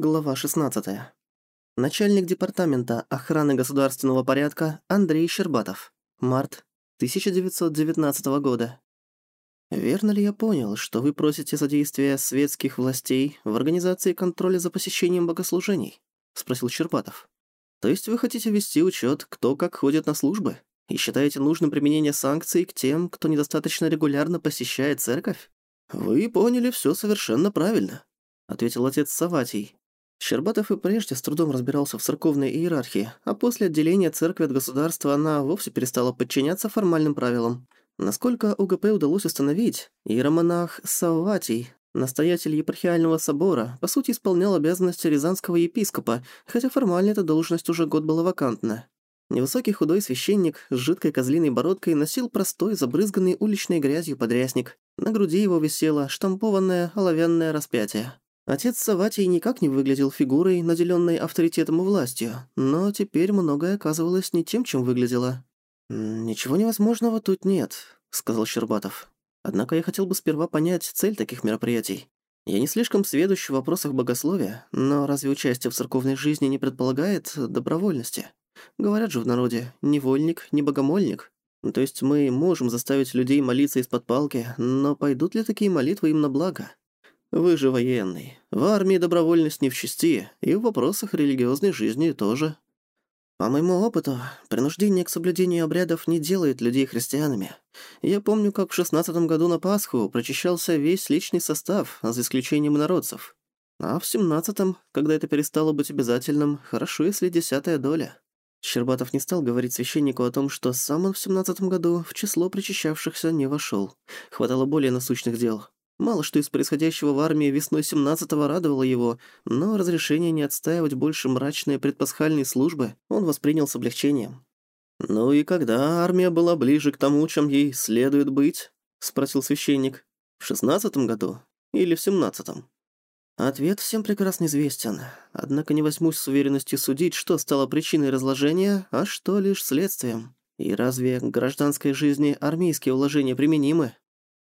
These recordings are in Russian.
Глава 16. Начальник департамента охраны государственного порядка Андрей Щербатов. Март 1919 года. «Верно ли я понял, что вы просите содействия светских властей в организации контроля за посещением богослужений?» — спросил Щербатов. «То есть вы хотите вести учет, кто как ходит на службы, и считаете нужным применение санкций к тем, кто недостаточно регулярно посещает церковь?» «Вы поняли все совершенно правильно», — ответил отец Саватий, Щербатов и прежде с трудом разбирался в церковной иерархии, а после отделения церкви от государства она вовсе перестала подчиняться формальным правилам. Насколько УГП удалось установить, иеромонах Савватий, настоятель епархиального собора, по сути исполнял обязанности рязанского епископа, хотя формально эта должность уже год была вакантна. Невысокий худой священник с жидкой козлиной бородкой носил простой, забрызганный уличной грязью подрясник. На груди его висело штампованное оловянное распятие. Отец Саватий никак не выглядел фигурой, наделенной авторитетом и властью, но теперь многое оказывалось не тем, чем выглядело. «Ничего невозможного тут нет», — сказал Щербатов. «Однако я хотел бы сперва понять цель таких мероприятий. Я не слишком сведущ в вопросах богословия, но разве участие в церковной жизни не предполагает добровольности? Говорят же в народе, невольник, не богомольник. То есть мы можем заставить людей молиться из-под палки, но пойдут ли такие молитвы им на благо?» Вы же военный. В армии добровольность не в чести, и в вопросах религиозной жизни тоже. По моему опыту, принуждение к соблюдению обрядов не делает людей христианами. Я помню, как в шестнадцатом году на Пасху прочищался весь личный состав, за исключением народцев. А в семнадцатом, когда это перестало быть обязательным, хорошо, если десятая доля. Щербатов не стал говорить священнику о том, что сам он в семнадцатом году в число причащавшихся не вошел. Хватало более насущных дел. Мало что из происходящего в армии весной 17-го радовало его, но разрешение не отстаивать больше мрачные предпасхальные службы он воспринял с облегчением. «Ну и когда армия была ближе к тому, чем ей следует быть?» — спросил священник. «В шестнадцатом году или в семнадцатом?» Ответ всем прекрасно известен, однако не возьмусь с уверенностью судить, что стало причиной разложения, а что лишь следствием. И разве к гражданской жизни армейские уложения применимы?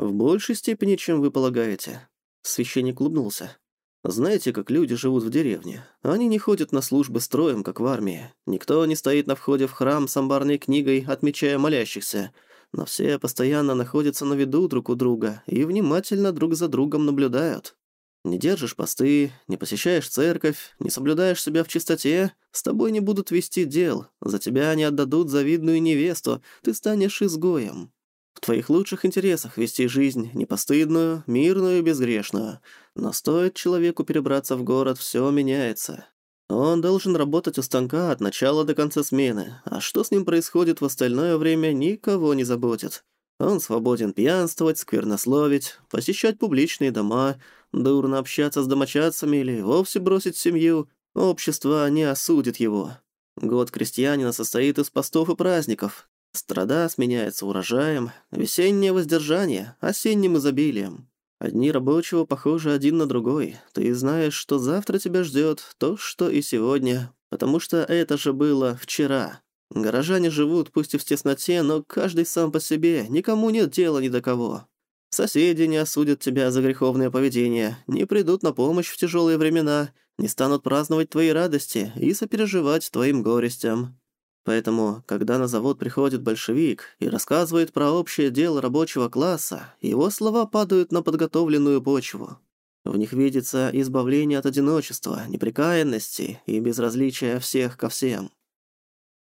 «В большей степени, чем вы полагаете». Священник улыбнулся. «Знаете, как люди живут в деревне? Они не ходят на службы строем, как в армии. Никто не стоит на входе в храм с амбарной книгой, отмечая молящихся. Но все постоянно находятся на виду друг у друга и внимательно друг за другом наблюдают. Не держишь посты, не посещаешь церковь, не соблюдаешь себя в чистоте, с тобой не будут вести дел, за тебя не отдадут завидную невесту, ты станешь изгоем. В твоих лучших интересах вести жизнь непостыдную, мирную и безгрешную. Но стоит человеку перебраться в город, все меняется. Он должен работать у станка от начала до конца смены, а что с ним происходит в остальное время, никого не заботит. Он свободен пьянствовать, сквернословить, посещать публичные дома, дурно общаться с домочадцами или вовсе бросить семью. Общество не осудит его. Год крестьянина состоит из постов и праздников, Страда сменяется урожаем, весеннее воздержание — осенним изобилием. Одни рабочего похожи один на другой. Ты знаешь, что завтра тебя ждет то, что и сегодня, потому что это же было вчера. Горожане живут пусть и в тесноте, но каждый сам по себе, никому нет дела ни до кого. Соседи не осудят тебя за греховное поведение, не придут на помощь в тяжелые времена, не станут праздновать твои радости и сопереживать твоим горестям. Поэтому, когда на завод приходит большевик и рассказывает про общее дело рабочего класса, его слова падают на подготовленную почву. В них видится избавление от одиночества, неприкаянности и безразличия всех ко всем.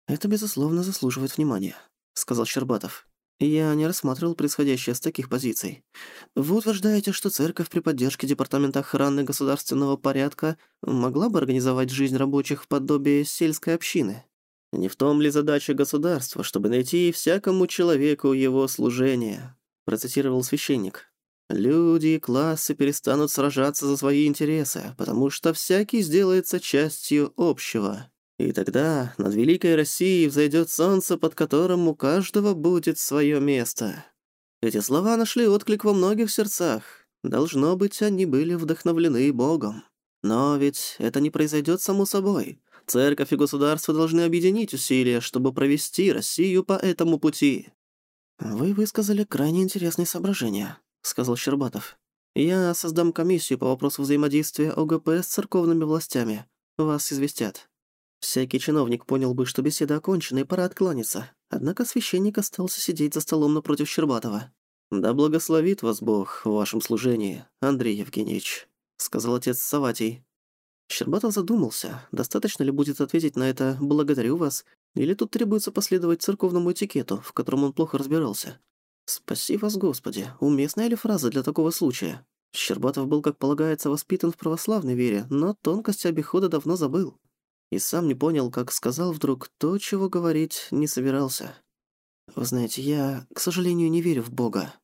«Это, безусловно, заслуживает внимания», — сказал Щербатов. «Я не рассматривал происходящее с таких позиций. Вы утверждаете, что церковь при поддержке Департамента охраны государственного порядка могла бы организовать жизнь рабочих в подобие сельской общины?» Не в том ли задача государства, чтобы найти всякому человеку его служение?» процитировал священник. «Люди и классы перестанут сражаться за свои интересы, потому что всякий сделается частью общего. И тогда над Великой Россией взойдет солнце, под которым у каждого будет свое место». Эти слова нашли отклик во многих сердцах. Должно быть, они были вдохновлены Богом. Но ведь это не произойдет само собой. Церковь и государство должны объединить усилия, чтобы провести Россию по этому пути». «Вы высказали крайне интересные соображения», — сказал Щербатов. Я создам комиссию по вопросу взаимодействия ОГП с церковными властями. Вас известят». Всякий чиновник понял бы, что беседа окончена и пора откланяться. Однако священник остался сидеть за столом напротив Щербатова. «Да благословит вас Бог в вашем служении, Андрей Евгеньевич», — сказал отец Саватий. Щербатов задумался, достаточно ли будет ответить на это «благодарю вас», или тут требуется последовать церковному этикету, в котором он плохо разбирался. «Спаси вас, Господи, уместная ли фраза для такого случая?» Щербатов был, как полагается, воспитан в православной вере, но тонкости обихода давно забыл. И сам не понял, как сказал вдруг то, чего говорить не собирался. «Вы знаете, я, к сожалению, не верю в Бога».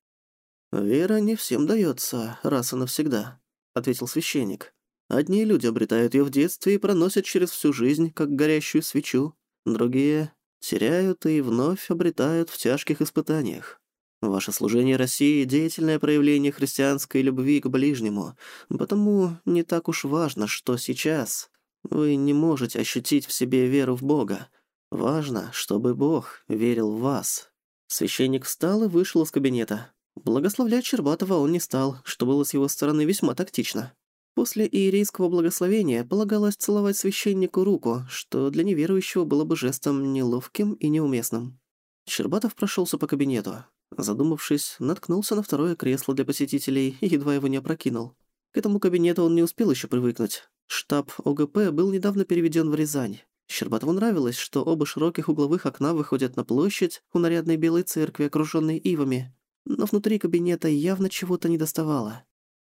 «Вера не всем дается раз и навсегда», — ответил священник. «Одни люди обретают ее в детстве и проносят через всю жизнь, как горящую свечу. Другие теряют и вновь обретают в тяжких испытаниях. Ваше служение России — деятельное проявление христианской любви к ближнему, потому не так уж важно, что сейчас. Вы не можете ощутить в себе веру в Бога, Важно, чтобы Бог верил в вас». Священник встал и вышел из кабинета. Благословлять Щербатова он не стал, что было с его стороны весьма тактично. После иерейского благословения полагалось целовать священнику руку, что для неверующего было бы жестом неловким и неуместным. Щербатов прошелся по кабинету. Задумавшись, наткнулся на второе кресло для посетителей и едва его не опрокинул. К этому кабинету он не успел еще привыкнуть. Штаб ОГП был недавно переведен в Рязань. Щербатову нравилось, что оба широких угловых окна выходят на площадь у нарядной белой церкви, окружённой ивами. Но внутри кабинета явно чего-то недоставало.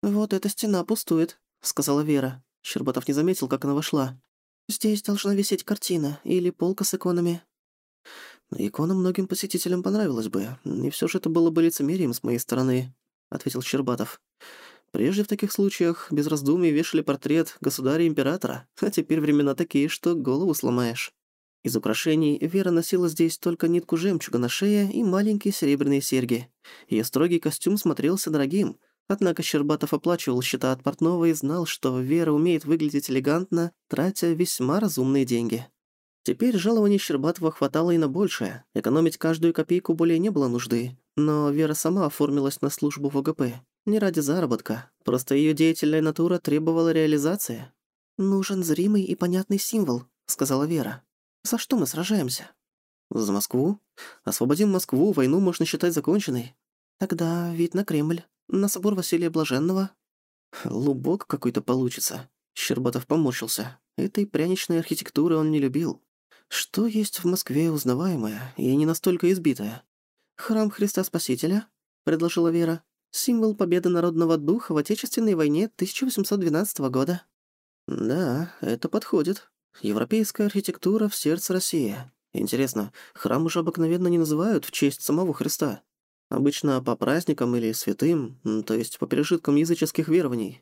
«Вот эта стена пустует», — сказала Вера. Щербатов не заметил, как она вошла. «Здесь должна висеть картина или полка с иконами». «Икона многим посетителям понравилась бы, и всё же это было бы лицемерием с моей стороны», — ответил Щербатов. Прежде в таких случаях без раздумий вешали портрет государя-императора, а теперь времена такие, что голову сломаешь. Из украшений Вера носила здесь только нитку жемчуга на шее и маленькие серебряные серьги. Её строгий костюм смотрелся дорогим, однако Щербатов оплачивал счета от портного и знал, что Вера умеет выглядеть элегантно, тратя весьма разумные деньги. Теперь жалование Щербатова хватало и на большее, экономить каждую копейку более не было нужды, но Вера сама оформилась на службу в ОГП. Не ради заработка, просто ее деятельная натура требовала реализации. «Нужен зримый и понятный символ», — сказала Вера. «За что мы сражаемся?» «За Москву. Освободим Москву, войну можно считать законченной. Тогда вид на Кремль, на собор Василия Блаженного». «Лубок какой-то получится». Щербатов поморщился. Этой пряничной архитектуры он не любил. Что есть в Москве узнаваемое и не настолько избитое? «Храм Христа Спасителя», — предложила Вера. Символ победы народного духа в Отечественной войне 1812 года. Да, это подходит. Европейская архитектура в сердце России. Интересно, храм уже обыкновенно не называют в честь самого Христа. Обычно по праздникам или святым, то есть по пережиткам языческих верований.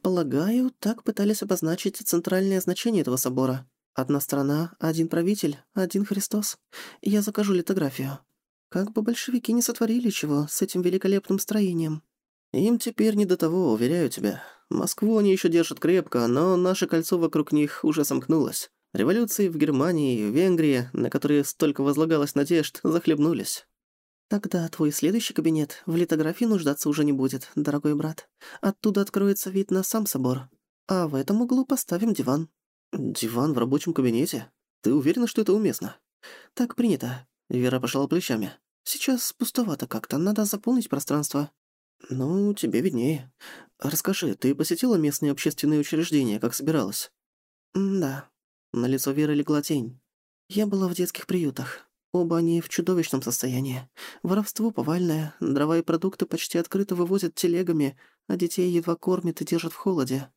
Полагаю, так пытались обозначить центральное значение этого собора. Одна страна, один правитель, один Христос. Я закажу литографию. Как бы большевики не сотворили чего с этим великолепным строением. Им теперь не до того, уверяю тебя. Москву они еще держат крепко, но наше кольцо вокруг них уже сомкнулось. Революции в Германии и Венгрии, на которые столько возлагалось надежд, захлебнулись. Тогда твой следующий кабинет в литографии нуждаться уже не будет, дорогой брат. Оттуда откроется вид на сам собор. А в этом углу поставим диван. Диван в рабочем кабинете? Ты уверена, что это уместно? Так принято. Вера пожала плечами. «Сейчас пустовато как-то, надо заполнить пространство». «Ну, тебе виднее. Расскажи, ты посетила местные общественные учреждения, как собиралась?» «Да». На лицо Веры легла тень. «Я была в детских приютах. Оба они в чудовищном состоянии. Воровство повальное, дрова и продукты почти открыто вывозят телегами, а детей едва кормят и держат в холоде.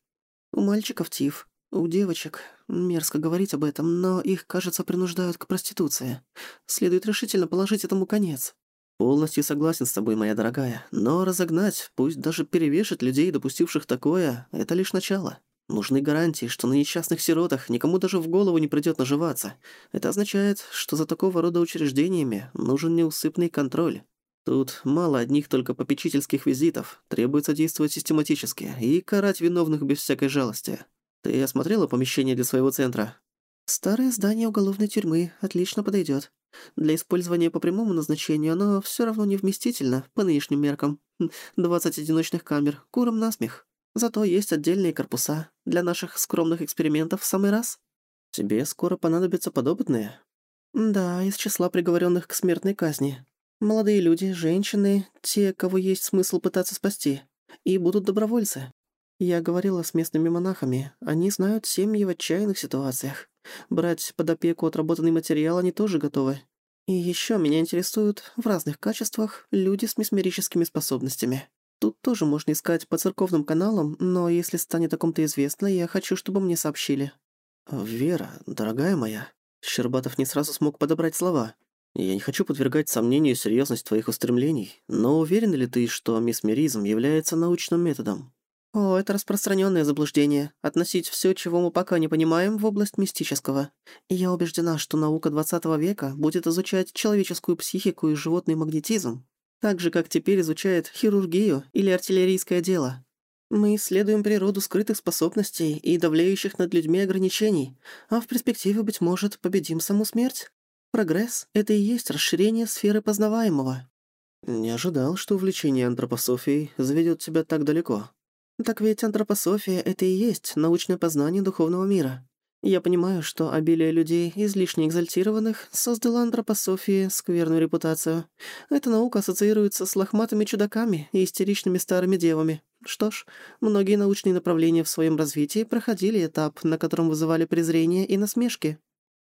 У мальчиков тиф, у девочек, мерзко говорить об этом, но их, кажется, принуждают к проституции. Следует решительно положить этому конец. Полностью согласен с тобой, моя дорогая, но разогнать, пусть даже перевешать людей, допустивших такое, это лишь начало. Нужны гарантии, что на несчастных сиротах никому даже в голову не придёт наживаться. Это означает, что за такого рода учреждениями нужен неусыпный контроль. Тут мало одних только попечительских визитов, требуется действовать систематически и карать виновных без всякой жалости. Ты осмотрела помещение для своего центра? Старое здание уголовной тюрьмы отлично подойдет. Для использования по прямому назначению оно все равно невместительно, по нынешним меркам. 20 одиночных камер, куром насмех. Зато есть отдельные корпуса. Для наших скромных экспериментов в самый раз. Тебе скоро понадобятся подопытные. Да, из числа приговоренных к смертной казни. Молодые люди, женщины, те, кого есть смысл пытаться спасти. И будут добровольцы. Я говорила с местными монахами. Они знают семьи в отчаянных ситуациях. Брать под опеку отработанный материал они тоже готовы. И еще меня интересуют в разных качествах люди с месмерическими способностями. Тут тоже можно искать по церковным каналам, но если станет о ком-то известно, я хочу, чтобы мне сообщили». «Вера, дорогая моя», Щербатов не сразу смог подобрать слова. «Я не хочу подвергать сомнению серьезность твоих устремлений, но уверен ли ты, что месмеризм является научным методом?» «О, это распространенное заблуждение. Относить все, чего мы пока не понимаем, в область мистического. И я убеждена, что наука 20 века будет изучать человеческую психику и животный магнетизм, так же, как теперь изучает хирургию или артиллерийское дело. Мы исследуем природу скрытых способностей и давлеющих над людьми ограничений, а в перспективе, быть может, победим саму смерть. Прогресс — это и есть расширение сферы познаваемого». «Не ожидал, что увлечение антропософией заведет тебя так далеко», так ведь антропософия — это и есть научное познание духовного мира. Я понимаю, что обилие людей, излишне экзальтированных, создало антропософии скверную репутацию. Эта наука ассоциируется с лохматыми чудаками и истеричными старыми девами. Что ж, многие научные направления в своем развитии проходили этап, на котором вызывали презрение и насмешки.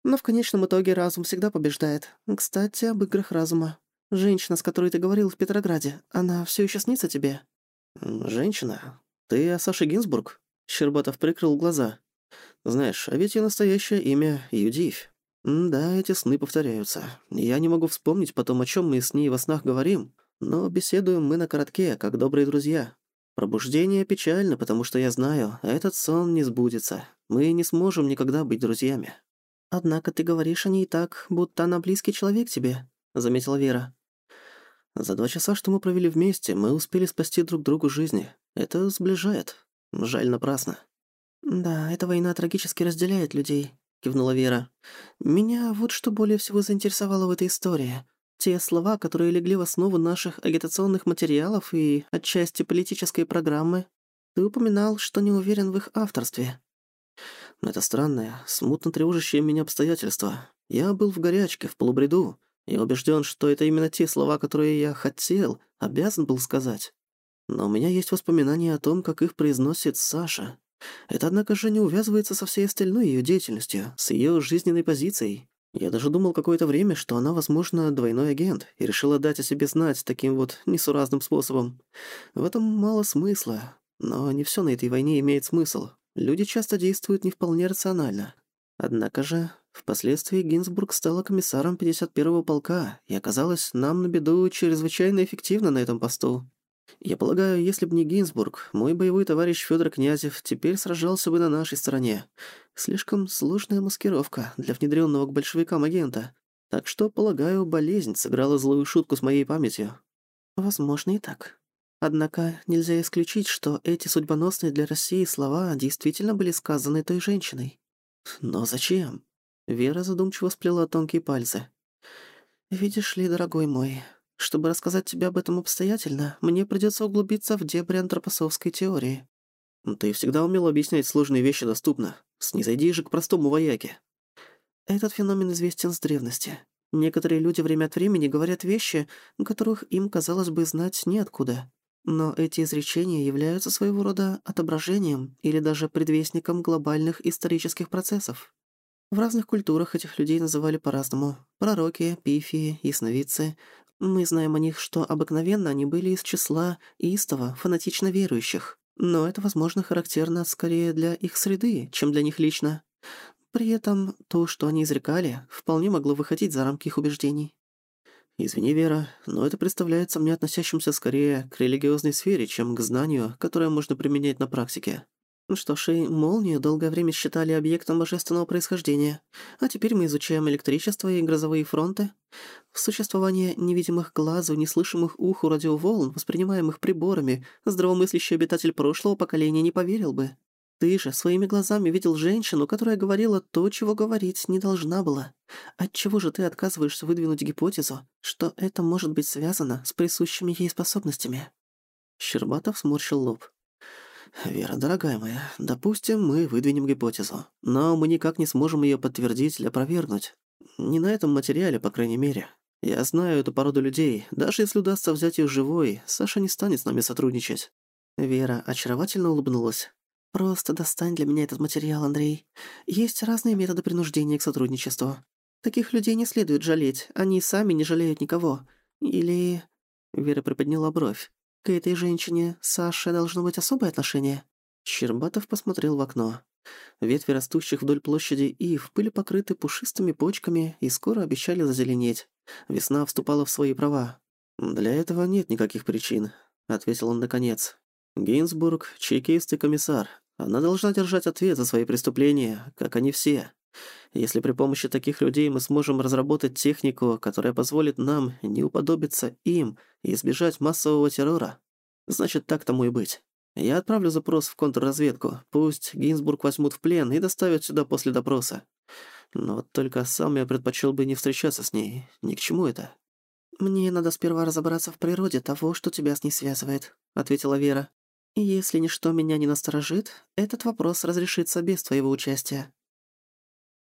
Но в конечном итоге разум всегда побеждает. Кстати, об играх разума. Женщина, с которой ты говорил в Петрограде, она все еще снится тебе? Женщина? «Ты о Саше Гинзбург?» Щербатов прикрыл глаза. «Знаешь, а ведь ее настоящее имя Юдивь. Да, эти сны повторяются. Я не могу вспомнить потом, о чем мы с ней во снах говорим, но беседуем мы на коротке, как добрые друзья. Пробуждение печально, потому что я знаю, этот сон не сбудется. Мы не сможем никогда быть друзьями». «Однако ты говоришь о ней так, будто она близкий человек тебе», — заметила Вера. «За два часа, что мы провели вместе, мы успели спасти друг другу жизни. Это сближает. Жаль напрасно. «Да, эта война трагически разделяет людей», — кивнула Вера. «Меня вот что более всего заинтересовало в этой истории. Те слова, которые легли в основу наших агитационных материалов и отчасти политической программы. Ты упоминал, что не уверен в их авторстве». «Это странное, смутно тревожащее меня обстоятельство. Я был в горячке, в полубреду, и убежден, что это именно те слова, которые я хотел, обязан был сказать. Но у меня есть воспоминания о том, как их произносит Саша. Это, однако же, не увязывается со всей остальной ее деятельностью, с ее жизненной позицией. Я даже думал какое-то время, что она, возможно, двойной агент, и решила дать о себе знать таким вот несуразным способом. В этом мало смысла. Но не все на этой войне имеет смысл. Люди часто действуют не вполне рационально. Однако же, впоследствии Гинзбург стала комиссаром 51-го полка и оказалась нам на беду чрезвычайно эффективно на этом посту. Я полагаю, если бы не Гинзбург, мой боевой товарищ Федор Князев теперь сражался бы на нашей стороне. Слишком сложная маскировка для внедренного к большевикам агента. Так что, полагаю, болезнь сыграла злую шутку с моей памятью. Возможно и так. Однако нельзя исключить, что эти судьбоносные для России слова действительно были сказаны той женщиной. Но зачем? Вера задумчиво сплела тонкие пальцы. «Видишь ли, дорогой мой, чтобы рассказать тебе об этом обстоятельно, мне придется углубиться в дебри антропосовской теории». «Ты всегда умел объяснять сложные вещи доступно. Снизойди же к простому вояке». Этот феномен известен с древности. Некоторые люди время от времени говорят вещи, которых им, казалось бы, знать неоткуда. Но эти изречения являются своего рода отображением или даже предвестником глобальных исторических процессов. В разных культурах этих людей называли по-разному. Пророки, пифии, ясновидцы, мы знаем о них, что обыкновенно они были из числа истово, фанатично верующих. Но это, возможно, характерно скорее для их среды, чем для них лично. При этом то, что они изрекали, вполне могло выходить за рамки их убеждений. «Извини, Вера, но это представляется мне относящимся скорее к религиозной сфере, чем к знанию, которое можно применять на практике. Ну что ж, и молнию долгое время считали объектом божественного происхождения, а теперь мы изучаем электричество и грозовые фронты. Существование невидимых глазу, неслышимых уху радиоволн, воспринимаемых приборами, здравомыслящий обитатель прошлого поколения не поверил бы. Ты же своими глазами видел женщину, которая говорила то, чего говорить не должна была. Отчего же ты отказываешься выдвинуть гипотезу, что это может быть связано с присущими ей способностями?» Щербатов сморщил лоб. «Вера, дорогая моя, допустим, мы выдвинем гипотезу, но мы никак не сможем её подтвердить или опровергнуть. Не на этом материале, по крайней мере. Я знаю эту породу людей. Даже если удастся взять её живой, Саша не станет с нами сотрудничать». Вера очаровательно улыбнулась. «Просто достань для меня этот материал, Андрей. Есть разные методы принуждения к сотрудничеству. Таких людей не следует жалеть, они сами не жалеют никого. Или...» Вера приподняла бровь. «К этой женщине Саше должно быть особое отношение?» Щербатов посмотрел в окно. Ветви растущих вдоль площади ив были покрыты пушистыми почками и скоро обещали зазеленеть. Весна вступала в свои права. «Для этого нет никаких причин», — ответил он наконец. Гейнсбург — чекистый комиссар. Она должна держать ответ за свои преступления, как они все. Если при помощи таких людей мы сможем разработать технику, которая позволит нам не уподобиться им и избежать массового террора, значит, так тому и быть. Я отправлю запрос в контрразведку. Пусть Гинзбург возьмут в плен и доставят сюда после допроса. Но вот только сам я предпочел бы не встречаться с ней. Ни к чему это. «Мне надо сперва разобраться в природе того, что тебя с ней связывает», — ответила Вера. «Если ничто меня не насторожит, этот вопрос разрешится без твоего участия».